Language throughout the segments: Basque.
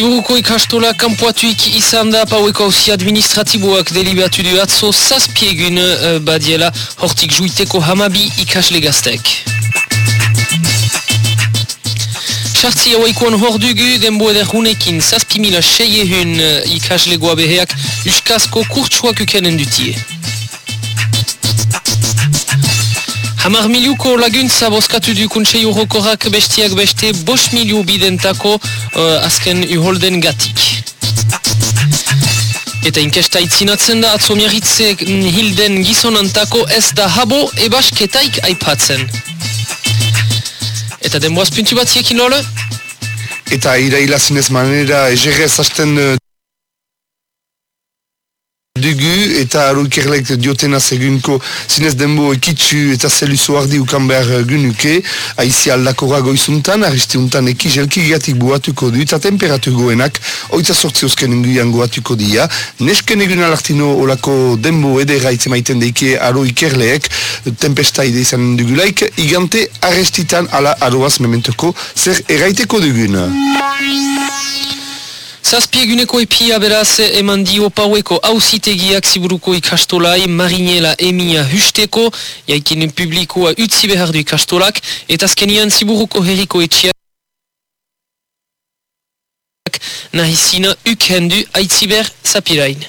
Ziburuko ikastola kanpoatuik izan da paueko hausi administratiboak delibatu du atzo zazpiegun badiela hortik juiteko hamabi ikasle gaztek. Sartzi hauaikoan hor dugu denbo eder hunekin zazpimila seiehun ikasle goabeheak uskazko kurtsuak ukenen dutie. Hamar miliuko laguntza boskatu du kuntsei urrokorak bestiak beste bos miliu bidentako uh, azken uholden gatik. Eta inkesta itzinatzen da atzo miarritze hilden gizonantako ez da habo ebasketaik aipatzen. Eta denboaz puntu bat ziekin lole? Eta iraila zinez manera egerrez hasten eta aroikerlek diotena segunko zinez denbo ekitzu eta zeluzo ardi ukan behar gunuke aizi aldakora goizuntan, aristi untan eki jelki gatik buatuko du eta temperatur goenak oitza sortzi osken inguian goatuko dia. Nesken egun alartino olako denbo edera itzemaiten deike aroikerleek tempestaide izan dugulaik igante arestitan ala aroaz mementoko zer eraiteko dugun Zazpieguneko epia beraz eman dio paueko hausitegiak ziburuko ikastolai marinela emia husteko, jaikin publikoa utzi behar du ikastolak, eta azkenian ziburuko herriko etxiak nahizina ukendu aitziber zapirain.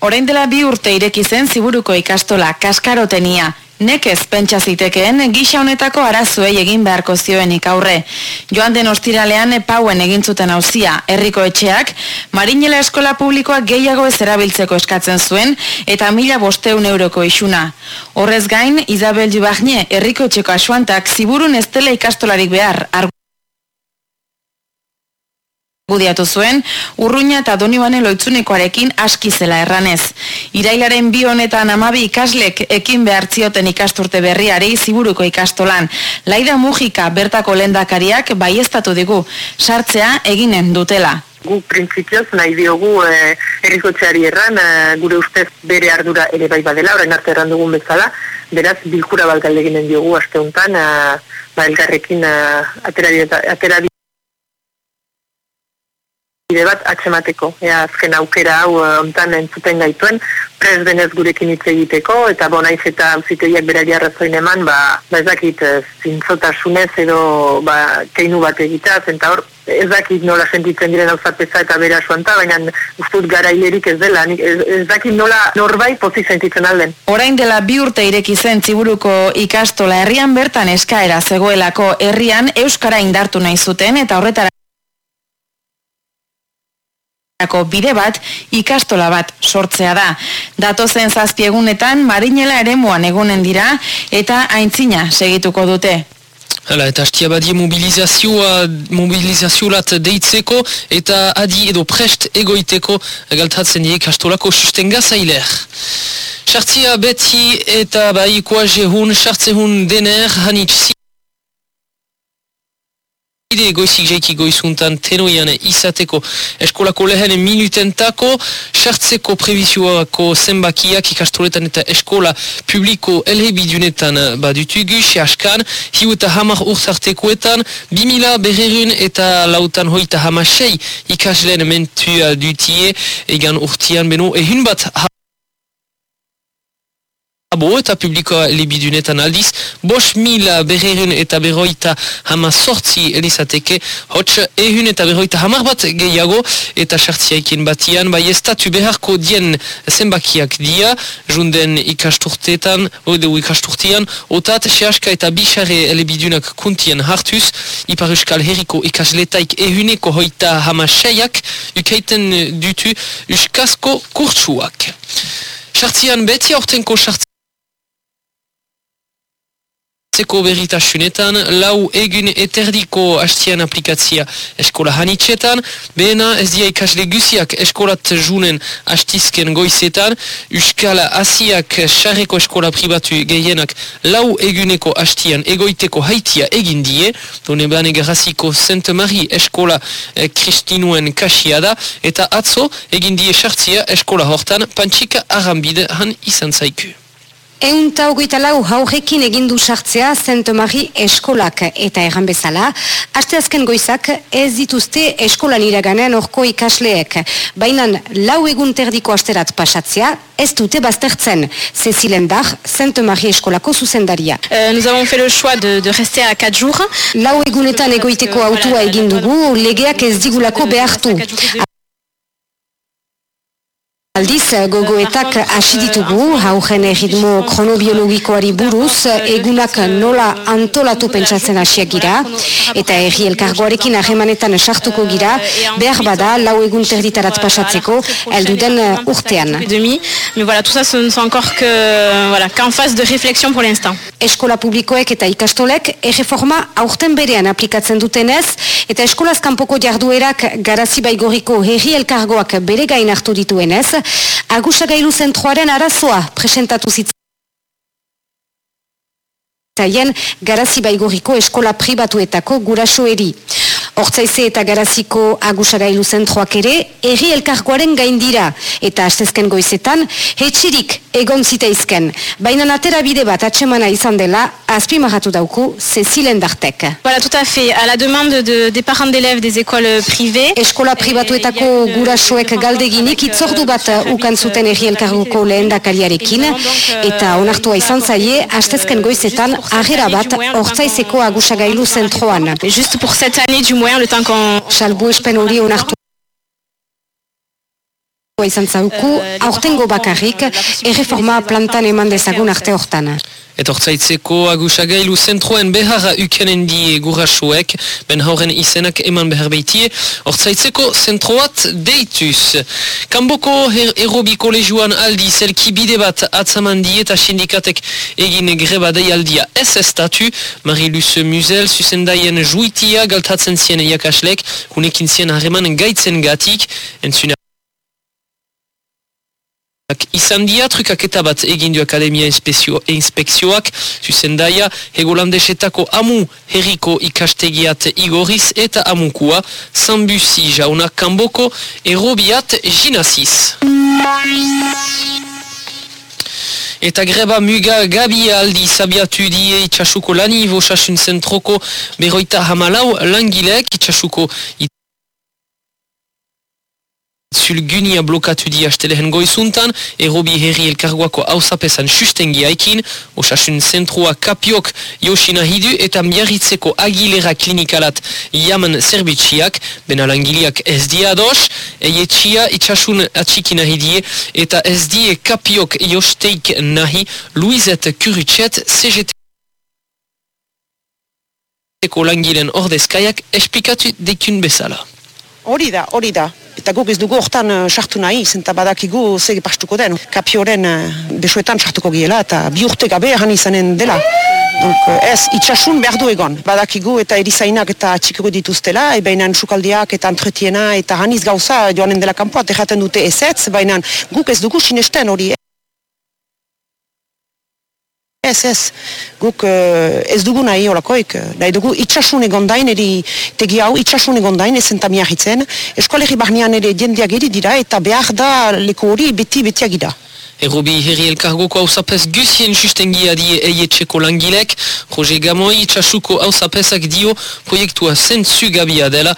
Orain dela bi urte ireki zen ziburuko ikastola kaskarotenia, Nekez pentsa zitekeen gisa honetako arazuei egin beharko zioenik aurre. Joan den ostiralean pauen egin zuten hauzia herriko etxeak, Marinela Eskola Publikoa gehiago ez erabiltzeko eskatzen zuen eta mila bosteun euroko isuna. Horrez gain, Isabel Jubarnie herriko etxeko asuantak ziburun ez dela ikastolarik behar, gudiatu zuen, urruña eta donibane loitzunekoarekin aski zela erranez. Irailaren bi honetan amabi ikaslek ekin behartzioten ikasturte berriari ziburuko ikastolan. Laida Mujika bertako lendakariak baiestatu digu, sartzea eginen dutela. Gu printzipioz nahi diogu e, errikotxeari erran, e, gure ustez bere ardura ere bai badela, orain arte erran dugun bezala, beraz bilkura balgalde ginen diogu asteuntan, e, ba elgarrekin e, atera bide bat atxemateko. Ea azken aukera hau uh, ontan entzuten gaituen, prez denez gurekin hitz egiteko, eta bo naiz eta auzitegiak berari arrazoin eman, ba, ba ez dakit uh, zintzotasunez edo ba, keinu bat egitaz, eta hor ez dakit nola sentitzen diren auzapeza eta bera suanta, baina ustut gara hilerik ez dela, ez, ez dakit nola norbait pozik sentitzen alden. Orain dela bi urte ireki zen ziburuko ikastola herrian bertan eskaera zegoelako herrian Euskara indartu nahi zuten eta horretara bide bat ikastola bat sortzea da. Datozen zazpiegunetan marinela ere muan egunen dira eta aintzina segituko dute. Hala, eta hastia badie mobilizazioa, mobilizazioat deitzeko eta adi edo prest egoiteko galtatzen die ikastolako sustenga zailer. Sartzia beti eta bai koazehun, sartzehun dener, hanitzi. Ide goizik jaiki goizuntan tenoian izateko eskolako lehen minutentako sartzeko previzioako zenbakiak ikastoletan eta eskola publiko elhebidunetan badutugu, askan, hiu eta hamar urzartekoetan, bimila berrerun eta lautan hoita hamasei ikasleen mentua dutie, egan urtian beno, ehun bat Abo eta publikoa elibidunetan aldiz, bos mila berrerun eta berroita hama sortzi elizateke, hotx ehun eta berroita hamar bat gehiago eta sartziaikin batian, bai estatu beharko dien zenbakiak dia, junden ikasturtetan, oedu ikasturtean, otat sehaska eta bisare elibidunak kuntien hartuz, ipar euskal herriko ikasletaik ehuneko hoita hama seiak, ukeiten dutu euskasko kurtsuak. Sartzian beti aurtenko sartzian, Zeko berritasunetan, lau egun eterdiko hastian aplikatzia eskola hanitzetan, behena ez dia ikasle guziak eskolat junen hastizken goizetan, Euskal Asiak xarreko eskola pribatu gehienak lau eguneko hastian egoiteko haitia egin die, done bane garraziko Saint Marie eskola eh, kristinuen kasia da, eta atzo egin die sartzia eskola hortan, pantxika arambide han izan zaiku. Eunta hogeita lau haurekin egindu sartzea Zentomari eskolak eta erran bezala, asteazken goizak ez dituzte eskolan iraganean orko ikasleek. Baina lau egun terdiko asterat pasatzea, ez dute baztertzen. Cecilen Dar, Zentomari eskolako zuzendaria. Uh, nous avons fait le choix de, de rester à 4 jours. Lau egunetan egoiteko autua egin dugu, legeak ez digulako behartu. Aldiz, gogoetak hasi ditugu, haugen ritmo kronobiologikoari buruz, egunak nola antolatu pentsatzen hasiak gira, eta erri elkargoarekin ahemanetan sartuko gira, behar bada, lau egun terditarat pasatzeko, elduden urtean. Demi, mais voilà, tout ça, ce ne sont encore que, voilà, qu'en phase de réflexion pour l'instant. Eskola publikoek eta ikastolek erreforma aurten berean aplikatzen dutenez, eta eskolaz kanpoko jarduerak garazi baigoriko herri elkargoak bere gain hartu dituenez, agusagailu zentroaren arazoa presentatu zitzaien garazi baigoriko eskola pribatuetako gurasoeri. Hortzaize eta garaziko agusagailu zentroak ere, erri elkargoaren gain dira, eta astezken goizetan, hetxirik egon zitaizken. Baina atera bide bat atsemana izan dela, azpimarratu dauku Cecilen Dartek. Voilà, tout à fait. À la demande de, des parents d'élèves des écoles privées. Eskola pribatuetako gurasoek galdeginik itzordu bat ukan zuten erri elkargoko lehen dakaliarekin, eta onartua izan zaie, astezken goizetan, agera bat hortzaizeko agusagailu zentroan. Juste pour cette année du moins, le temps qu'on... izan zauku, aurtengo bakarrik, erreforma plantan eman dezagun arte hortan. Eta hortzaitzeko agusagailu zentroen beharra ukenen die gurasuek, ben hauren izenak eman behar beitie, hortzaitzeko zentroat deituz. Kamboko erobiko lejuan aldi zelki bide bat atzaman die eta sindikatek egin greba deialdia ez estatu, Mariluz Muzel zuzendaien juitia galtatzen zien jakaslek, kunekin zien harreman gaitzen gatik, entzuna Izan dia trukaketa bat egin du Akademia Inspekzioak, zuzendaia, hegolandesetako amu herriko ikastegiat igoriz eta amukua, zanbuzi jauna kanboko erobiat jinaziz. Eta greba muga gabi aldi zabiatu die itxasuko lani vosasun zentroko beroita hamalau langilek itxasuko Zulgunia blokatu di astelehen goizuntan, erobi herri elkargoako hausapesan sustengi haikin, osasun zentrua kapiok Yoshina hidu eta miarritzeko agilera klinikalat jaman zerbitsiak, benalangiliak ez di ados, eietxia itxasun atxikina hidie eta ez die kapiok Yosteik nahi, Luizet Kurutxet, CGT. Eko langilen ordezkaiak esplikatu dekun bezala. Hori da, hori da. Eta guk ez dugu hortan sartu uh, nahi, zenta badakigu zege pastuko den. Kapioren uh, besuetan sartuko giela eta bi urte gabe egan izanen dela. Donc, ez, itxasun behar du egon. Badakigu eta erizainak eta txikiko dituztela, e baina sukaldiak eta entretiena eta haniz gauza joanen dela kanpoa, tejaten dute ezetz, baina guk ez dugu sinesten hori. Ez, ez, guk uh, ez dugu nahi horakoik, nahi dugu itxasun egondain, eri tegi hau itxasun egondain ezen tamiahitzen, eskualerri barnean ere jendeak eri dira eta behar da leku hori beti betiak gira. Errobi herri elkargoko hausapez guzien sustengia die eietxeko langilek, Roger Gamoi itxasuko hausapezak dio proiektua zentzu gabia dela.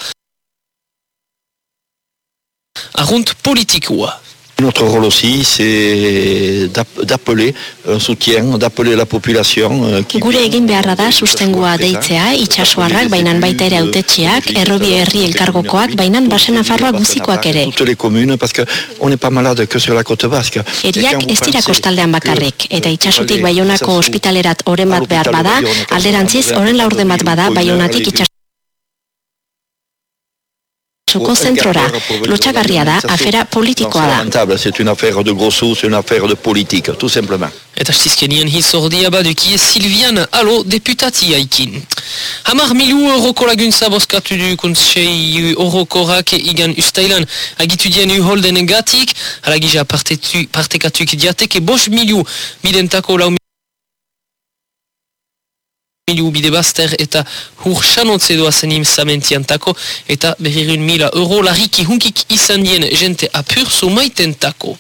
Arrunt politikua. Notre rôle aussi, c'est d'appeler un soutien, d'appeler la population. Gure egin beharra da sustengua deitzea, itxasuarrak, bainan baita ere autetxiak, errobi herri elkargokoak, bainan basen afarroa guzikoak ere. Toutes les communes, parce que on n'est pas malade que sur la côte basque. Eriak ez dira kostaldean bakarrik, eta itxasutik baionako ospitalerat oren bat behar bada, alderantziz oren laurden bat bada, baionatik itxas Zuko zentrora, lotxagarria da, afera politikoa da. C'est une affaire de gros sous, c'est une affaire de politique, tout simplement. Eta stizkenian hizordia badukie Silvian Alo deputati haikin. Hamar milu euroko laguntza boskatu du kontsei orokorak igan ustailan agitudien uholden gatik, halagija partekatuk diateke bos milu midentako lau milu bide bazter eta hur xanotze doazen imzamentiantako eta berrirun mila euro lariki hunkik izan dien jente apur sumaitentako.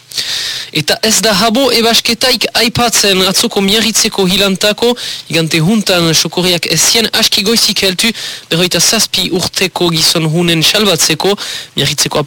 Eta ez da habo ebasketaik aipatzen atzoko miarritzeko hilantako, igante huntan sokoriak ezien aski goizik heltu, berroita zazpi urteko gizon hunen salbatzeko, miarritzeko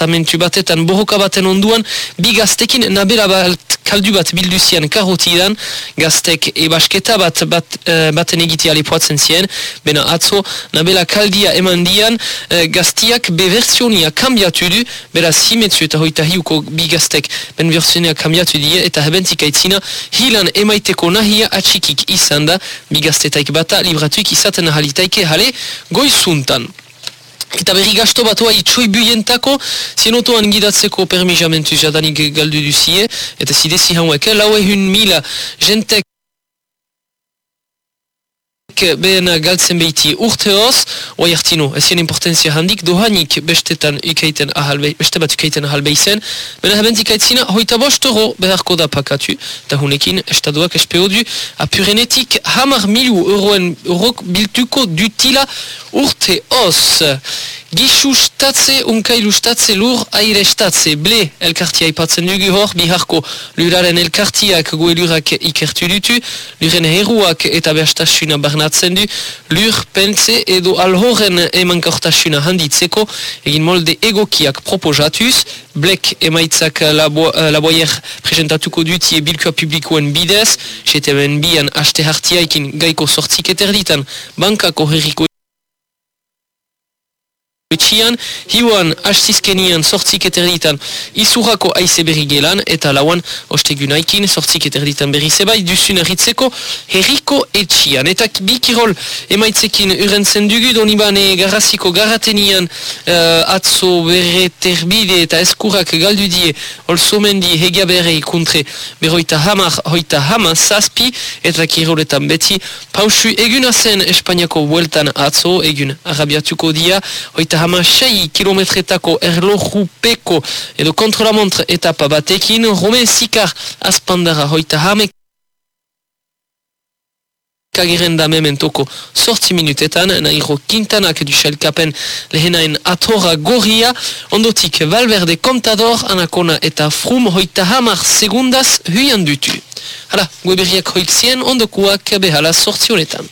apartamentu batetan borroka baten onduan, bi gaztekin nabela bat kaldu bat bilduzian karotidan, gaztek ebasketa bat, bat uh, baten egiti alepoatzen zien, bena atzo nabela kaldia eman dian, uh, gaztiak beversionia kambiatu du, bera simetzu eta hoita hiuko bi gaztek ben versionia kambiatu die, eta hebentik aitzina, hilan emaiteko nahia atxikik izan da, bi gaztetaik bata libratuik izaten ahalitaike hale goizuntan. Eta berri gasto batua itxoi buientako, zienotoan gidatzeko permisamentu jadanik galdu duzie, eta zidezi hauek, lau ehun mila jentek behen galtzen behiti urte hoz, oi hartino, ezien importantzia handik, dohanik bestetan ukeiten ahalbe, beste bat ukeiten ahalbe izen, bena habentik aitzina, hoita bost euro beharko da pakatu, eta hunekin, estaduak espeo du, apurenetik hamar milu euroen eurok biltuko dutila urte hoz. Gishu statze, unkailu statze, lur aire statze, ble elkartia ipatzen dugu hor, biharko. Luraren elkartiak goelurak ikertu dutu, luren heruak eta behastasuna barnatzen du, lur pentze edo alhoren emankortasuna handitzeko, egin molde egokiak proposatuz, blek emaitzak labo, laboier presentatuko dutie bilkua publikoen bidez, setemen bian haste hartiaikin gaiko sortzik eterditan, bankako herriko Etxian, hiuan hastizkenian sortzik eterditan izurrako aize berri gelan eta lauan ostegunaikin sortzik eterditan berri zebai duzun erritzeko herriko etxian. Eta bikirol emaitzekin urentzen dugu donibane garraziko garratenian uh, atzo berre terbide eta eskurrak galdu die olzomendi hegia berre ikuntre berroita hamar, hoita hama zazpi eta kiroletan beti pausu eguna zen Espainiako bueltan atzo egun arabiatuko dia hoita hama sei kilometretako erlojupeko edo kontralamontre etapa batekin, Rome Zikar azpandara hoita hamek kagerenda mementoko sortzi minutetan, nahiro kintanak du xelkapen lehenain atora gorria, ondotik Valverde Contador, Anakona eta Frum hoita hamar segundaz huian dutu. Hala, gueberiak hoik zien, ondokuak behala sortzionetan.